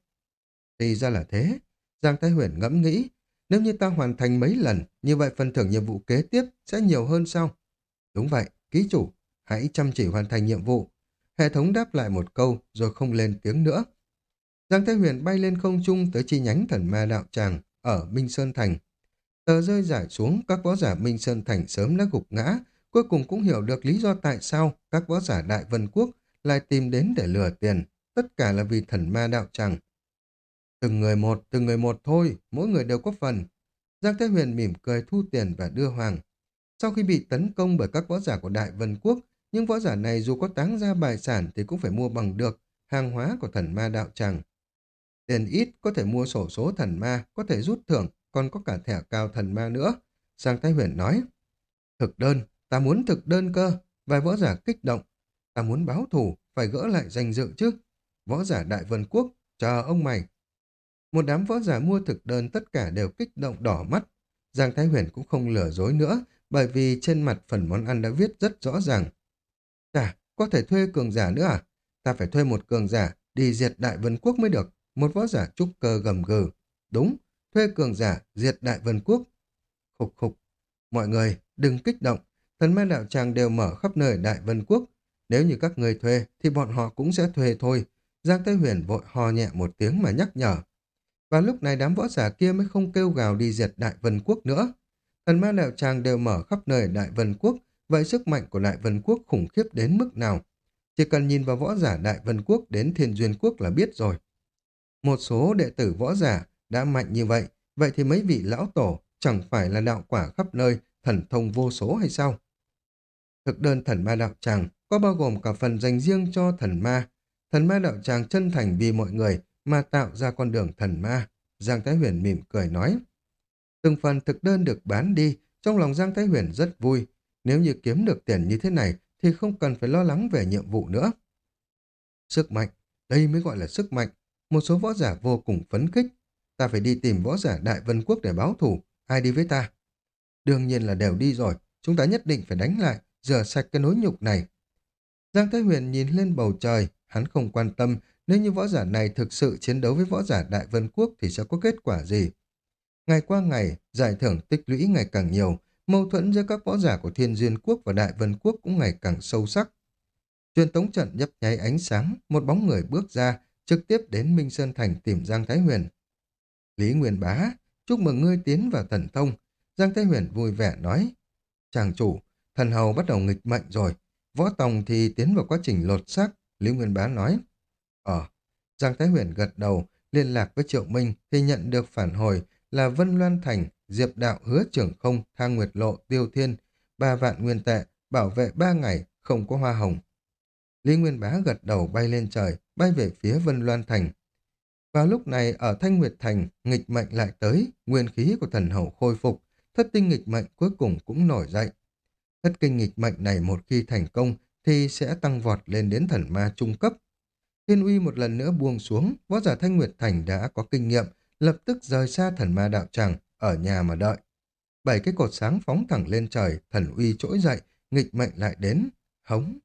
Thì ra là thế, Giang Thái Huyền ngẫm nghĩ, nếu như ta hoàn thành mấy lần, như vậy phần thưởng nhiệm vụ kế tiếp sẽ nhiều hơn sao? Đúng vậy, ký chủ, hãy chăm chỉ hoàn thành nhiệm vụ. Hệ thống đáp lại một câu rồi không lên tiếng nữa. Giang thế Huyền bay lên không trung tới chi nhánh thần ma đạo tràng ở Minh Sơn Thành. Tờ rơi giải xuống, các võ giả Minh Sơn Thành sớm đã gục ngã, cuối cùng cũng hiểu được lý do tại sao các võ giả Đại Vân Quốc lại tìm đến để lừa tiền, tất cả là vì thần ma đạo tràng. Từng người một, từng người một thôi, mỗi người đều có phần. Giang Thái Huyền mỉm cười thu tiền và đưa hoàng. Sau khi bị tấn công bởi các võ giả của Đại Vân Quốc, những võ giả này dù có táng ra bài sản thì cũng phải mua bằng được hàng hóa của thần ma đạo tràng. Tiền ít có thể mua sổ số thần ma, có thể rút thưởng, còn có cả thẻ cao thần ma nữa. Giang Thái Huyền nói, thực đơn, ta muốn thực đơn cơ. Vài võ giả kích động. Ta muốn báo thù, phải gỡ lại danh dự chứ. Võ giả Đại Vân Quốc, chờ ông mày. Một đám võ giả mua thực đơn tất cả đều kích động đỏ mắt. Giang Thái Huyền cũng không lừa dối nữa, bởi vì trên mặt phần món ăn đã viết rất rõ ràng. Chà, có thể thuê cường giả nữa à? Ta phải thuê một cường giả đi diệt Đại Vân Quốc mới được. Một võ giả trúc cơ gầm gừ. Đúng, thuê cường giả diệt Đại Vân Quốc. Khục khục. Mọi người, đừng kích động. Thần ma đạo tràng đều mở khắp nơi Đại Vân Quốc. Nếu như các người thuê, thì bọn họ cũng sẽ thuê thôi. Giang Thái Huyền vội hò nhẹ một tiếng mà nhắc nhở. Và lúc này đám võ giả kia mới không kêu gào đi diệt Đại Vân Quốc nữa. Thần ma đạo tràng đều mở khắp nơi Đại Vân Quốc, vậy sức mạnh của Đại Vân Quốc khủng khiếp đến mức nào? Chỉ cần nhìn vào võ giả Đại Vân Quốc đến Thiên Duyên Quốc là biết rồi. Một số đệ tử võ giả đã mạnh như vậy, vậy thì mấy vị lão tổ chẳng phải là đạo quả khắp nơi, thần thông vô số hay sao? Thực đơn thần ma đạo tràng có bao gồm cả phần dành riêng cho thần ma. Thần ma đạo tràng chân thành vì mọi người mà tạo ra con đường thần ma. Giang Thái Huyền mỉm cười nói. Từng phần thực đơn được bán đi, trong lòng Giang Thái Huyền rất vui. Nếu như kiếm được tiền như thế này thì không cần phải lo lắng về nhiệm vụ nữa. Sức mạnh, đây mới gọi là sức mạnh. Một số võ giả vô cùng phấn khích. Ta phải đi tìm võ giả Đại Vân Quốc để báo thù. Ai đi với ta? Đương nhiên là đều đi rồi. Chúng ta nhất định phải đánh lại, rửa sạch cái nỗi nhục này. Giang Thái Huyền nhìn lên bầu trời, hắn không quan tâm nếu như võ giả này thực sự chiến đấu với võ giả Đại Vân Quốc thì sẽ có kết quả gì. Ngày qua ngày, giải thưởng tích lũy ngày càng nhiều, mâu thuẫn giữa các võ giả của Thiên Duyên Quốc và Đại Vân Quốc cũng ngày càng sâu sắc. Truyền tống trận nhấp nháy ánh sáng, một bóng người bước ra, trực tiếp đến Minh Sơn Thành tìm Giang Thái Huyền. Lý Nguyên Bá, chúc mừng ngươi tiến vào thần thông. Giang Thái Huyền vui vẻ nói, chàng chủ, thần hầu bắt đầu nghịch mệnh rồi, võ tòng thì tiến vào quá trình lột xác, Lý Nguyên Bá nói. Ờ, Giang Thái Huyền gật đầu, liên lạc với Triệu Minh thì nhận được phản hồi là Vân Loan Thành, Diệp Đạo hứa trưởng không, Thang Nguyệt Lộ, Tiêu Thiên, ba vạn nguyên tệ, bảo vệ ba ngày, không có hoa hồng. Lý Nguyên Bá gật đầu bay lên trời, bay về phía Vân Loan Thành. Vào lúc này, ở Thanh Nguyệt Thành, nghịch mệnh lại tới, nguyên khí của thần hậu khôi phục, thất tinh nghịch mệnh cuối cùng cũng nổi dậy. Thất kinh nghịch mệnh này một khi thành công thì sẽ tăng vọt lên đến thần ma trung cấp. Thiên uy một lần nữa buông xuống, võ giả Thanh Nguyệt Thành đã có kinh nghiệm, lập tức rời xa thần ma đạo tràng, ở nhà mà đợi. Bảy cái cột sáng phóng thẳng lên trời, thần uy trỗi dậy, nghịch mệnh lại đến, hống.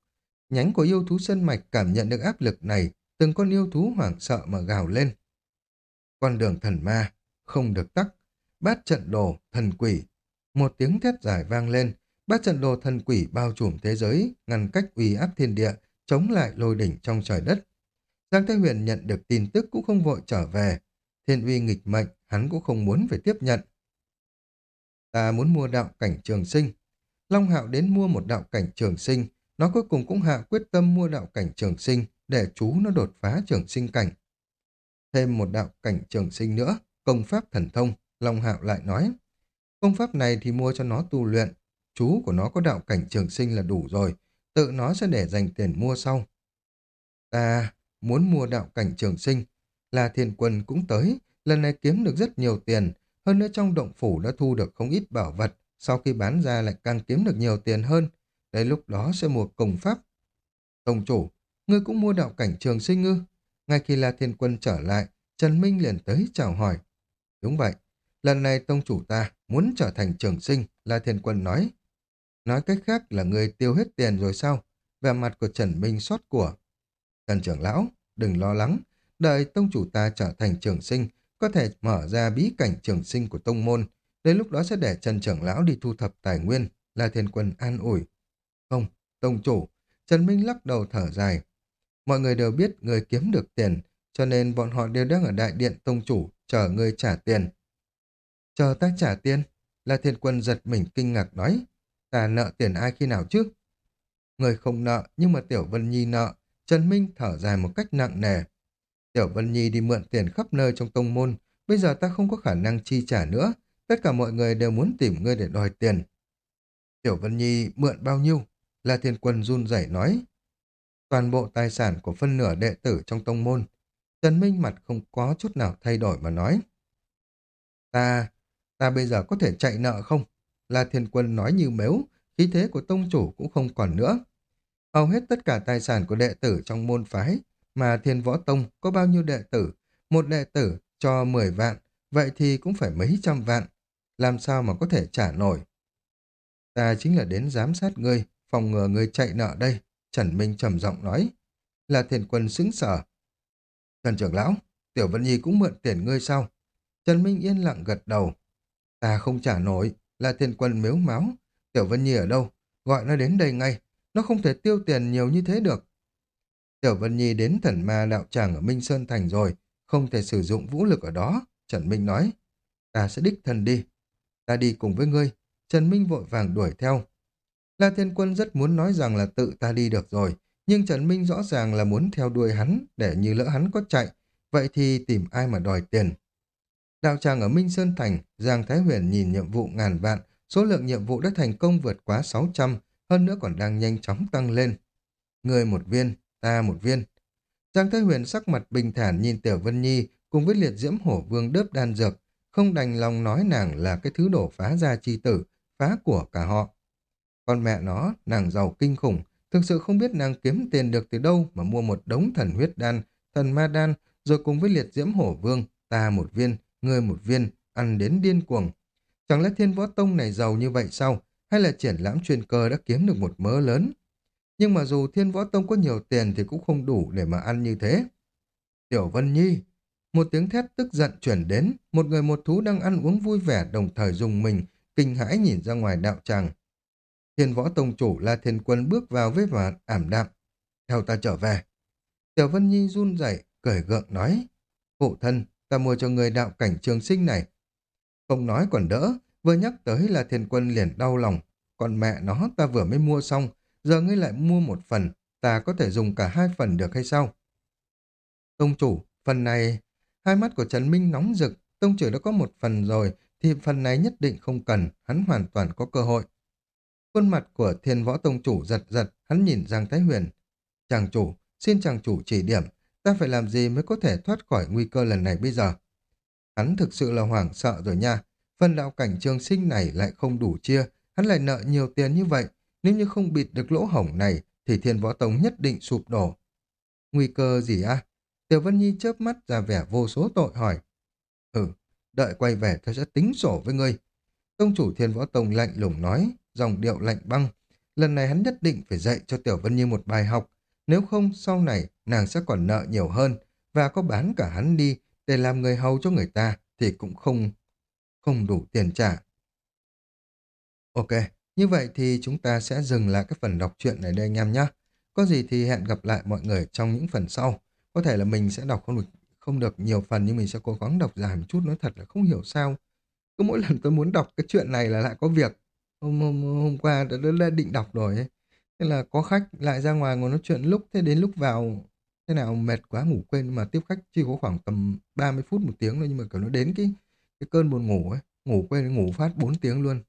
Nhánh của yêu thú sân mạch cảm nhận được áp lực này, từng con yêu thú hoảng sợ mà gào lên. Con đường thần ma, không được tắc, bát trận đồ, thần quỷ. Một tiếng thét dài vang lên, bát trận đồ thần quỷ bao trùm thế giới, ngăn cách uy áp thiên địa, chống lại lôi đỉnh trong trời đất. Giang Thái Huyền nhận được tin tức cũng không vội trở về. Thiên uy nghịch mệnh, hắn cũng không muốn phải tiếp nhận. Ta muốn mua đạo cảnh trường sinh. Long Hạo đến mua một đạo cảnh trường sinh, nó cuối cùng cũng hạ quyết tâm mua đạo cảnh trường sinh để chú nó đột phá trường sinh cảnh. Thêm một đạo cảnh trường sinh nữa, công pháp thần thông, Long Hạo lại nói. Công pháp này thì mua cho nó tu luyện, chú của nó có đạo cảnh trường sinh là đủ rồi, tự nó sẽ để dành tiền mua sau. Ta muốn mua đạo cảnh trường sinh, là thiên quân cũng tới, lần này kiếm được rất nhiều tiền, hơn nữa trong động phủ đã thu được không ít bảo vật, sau khi bán ra lại càng kiếm được nhiều tiền hơn, đến lúc đó sẽ mua công pháp. tông chủ, ngươi cũng mua đạo cảnh trường sinh ư? Ngay khi La Thiên Quân trở lại, Trần Minh liền tới chào hỏi. Đúng vậy, lần này tông chủ ta muốn trở thành trường sinh, La Thiên Quân nói. Nói cách khác là người tiêu hết tiền rồi sao? Về mặt của Trần Minh xót của. Trần trưởng lão, đừng lo lắng, đợi tông chủ ta trở thành trường sinh, có thể mở ra bí cảnh trường sinh của tông môn, đến lúc đó sẽ để Trần trưởng lão đi thu thập tài nguyên, là thiên quân an ủi. Không, tông chủ, Trần Minh lắc đầu thở dài. Mọi người đều biết người kiếm được tiền, cho nên bọn họ đều đang ở đại điện tông chủ, chờ người trả tiền. Chờ ta trả tiền? Là thiên quân giật mình kinh ngạc nói. Ta nợ tiền ai khi nào chứ? Người không nợ, nhưng mà Tiểu Vân Nhi nợ. Trần Minh thở dài một cách nặng nề. Tiểu Vân Nhi đi mượn tiền khắp nơi trong tông môn, bây giờ ta không có khả năng chi trả nữa, tất cả mọi người đều muốn tìm ngươi để đòi tiền. Tiểu Vân Nhi mượn bao nhiêu? La Thiên Quân run rẩy nói. Toàn bộ tài sản của phân nửa đệ tử trong tông môn. Trần Minh mặt không có chút nào thay đổi mà nói. Ta, ta bây giờ có thể chạy nợ không? La Thiên Quân nói như mếu, khí thế của tông chủ cũng không còn nữa. Hầu hết tất cả tài sản của đệ tử trong môn phái mà thiên võ tông có bao nhiêu đệ tử, một đệ tử cho 10 vạn, vậy thì cũng phải mấy trăm vạn. Làm sao mà có thể trả nổi? Ta chính là đến giám sát ngươi, phòng ngừa ngươi chạy nợ đây. Trần Minh trầm giọng nói. Là thiền quân xứng sở. Trần trưởng lão, Tiểu Vân Nhi cũng mượn tiền ngươi sao? Trần Minh yên lặng gật đầu. Ta không trả nổi, là thiền quân mếu máu. Tiểu Vân Nhi ở đâu? Gọi nó đến đây ngay. Nó không thể tiêu tiền nhiều như thế được. Tiểu Vân Nhi đến thần ma đạo tràng ở Minh Sơn Thành rồi, không thể sử dụng vũ lực ở đó. Trần Minh nói, ta sẽ đích thân đi. Ta đi cùng với ngươi. Trần Minh vội vàng đuổi theo. La Thiên Quân rất muốn nói rằng là tự ta đi được rồi, nhưng Trần Minh rõ ràng là muốn theo đuôi hắn, để như lỡ hắn có chạy, vậy thì tìm ai mà đòi tiền. Đạo tràng ở Minh Sơn Thành, Giang Thái Huyền nhìn nhiệm vụ ngàn vạn, số lượng nhiệm vụ đã thành công vượt quá 600, hơn nữa còn đang nhanh chóng tăng lên. Người một viên, ta một viên. Giang Thái Huyền sắc mặt bình thản nhìn Tiểu Vân Nhi cùng với liệt diễm hổ vương đớp đan dược, không đành lòng nói nàng là cái thứ đổ phá ra chi tử, phá của cả họ. Con mẹ nó, nàng giàu kinh khủng, thực sự không biết nàng kiếm tiền được từ đâu mà mua một đống thần huyết đan, thần ma đan, rồi cùng với liệt diễm hổ vương, ta một viên, ngươi một viên, ăn đến điên cuồng. Chẳng lẽ thiên võ tông này giàu như vậy sao? Hay là triển lãm chuyên cơ đã kiếm được một mớ lớn? Nhưng mà dù thiên võ tông có nhiều tiền thì cũng không đủ để mà ăn như thế. Tiểu Vân Nhi, một tiếng thét tức giận chuyển đến, một người một thú đang ăn uống vui vẻ đồng thời dùng mình, kinh hãi nhìn ra ngoài đạo tràng. Thiên võ tông chủ là thiên quân bước vào với vẻ ảm đạm. Theo ta trở về. Tiểu Vân Nhi run rẩy cười gượng nói. Phụ thân, ta mua cho người đạo cảnh trường sinh này. Không nói còn đỡ, vừa nhắc tới là thiên quân liền đau lòng. Còn mẹ nó ta vừa mới mua xong, giờ ngươi lại mua một phần, ta có thể dùng cả hai phần được hay sao? Tông chủ, phần này... Hai mắt của Trần Minh nóng rực, tông chủ đã có một phần rồi, thì phần này nhất định không cần, hắn hoàn toàn có cơ hội. Khuôn mặt của thiên võ tông chủ giật giật, hắn nhìn Giang Thái Huyền. Chàng chủ, xin chàng chủ chỉ điểm, ta phải làm gì mới có thể thoát khỏi nguy cơ lần này bây giờ? Hắn thực sự là hoảng sợ rồi nha. Phần đạo cảnh trường sinh này lại không đủ chia, hắn lại nợ nhiều tiền như vậy. Nếu như không bịt được lỗ hổng này, thì thiên võ tông nhất định sụp đổ. Nguy cơ gì à? Tiểu Vân Nhi chớp mắt ra vẻ vô số tội hỏi. Ừ, đợi quay về tôi sẽ tính sổ với ngươi. Tông chủ thiên võ tông lạnh lùng nói, dòng điệu lạnh băng. Lần này hắn nhất định phải dạy cho Tiểu Vân Nhi một bài học, nếu không sau này nàng sẽ còn nợ nhiều hơn, và có bán cả hắn đi để làm người hầu cho người ta thì cũng không không đủ tiền trả. Ok, như vậy thì chúng ta sẽ dừng lại cái phần đọc truyện này đây anh em nhé. Có gì thì hẹn gặp lại mọi người trong những phần sau. Có thể là mình sẽ đọc không được, không được nhiều phần nhưng mình sẽ cố gắng đọc dài một chút. Nói thật là không hiểu sao. Cứ mỗi lần tôi muốn đọc cái chuyện này là lại có việc. Hôm, hôm, hôm qua đã, đã, đã định đọc rồi ấy. Thế là có khách lại ra ngoài ngồi nói chuyện lúc thế đến lúc vào thế nào mệt quá ngủ quên mà tiếp khách chỉ có khoảng tầm 30 phút một tiếng thôi nhưng mà kiểu nó đến cái cái cơn buồn ngủ ấy, ngủ quên, ngủ phát 4 tiếng luôn.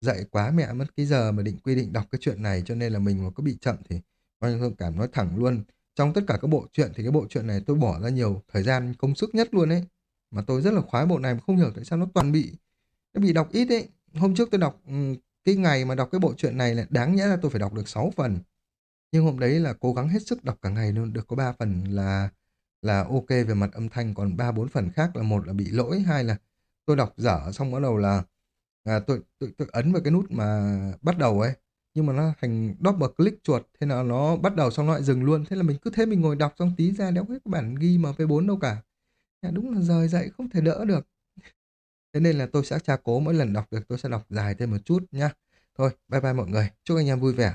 Dậy quá mẹ mất cái giờ mà định quy định đọc cái chuyện này, cho nên là mình mà có bị chậm thì coi Hương cảm nói thẳng luôn. Trong tất cả các bộ truyện thì cái bộ truyện này tôi bỏ ra nhiều thời gian công sức nhất luôn ấy, mà tôi rất là khoái bộ này mà không hiểu tại sao nó toàn bị, nó bị đọc ít ấy. Hôm trước tôi đọc ừ, cái ngày mà đọc cái bộ truyện này là đáng nhẽ là tôi phải đọc được 6 phần. Nhưng hôm đấy là cố gắng hết sức đọc cả ngày luôn, được có 3 phần là là ok về mặt âm thanh, còn ba, bốn phần khác là một là bị lỗi, hai là tôi đọc dở xong bắt đầu là à, tôi, tôi tôi ấn vào cái nút mà bắt đầu ấy. Nhưng mà nó thành double click chuột thế là nó bắt đầu xong nó lại dừng luôn. Thế là mình cứ thế mình ngồi đọc xong tí ra đéo hết bản ghi mp4 đâu cả. À, đúng là rời dậy không thể đỡ được. Thế nên là tôi sẽ tra cố mỗi lần đọc được tôi sẽ đọc dài thêm một chút nhá. Thôi bye bye mọi người. Chúc anh em vui vẻ.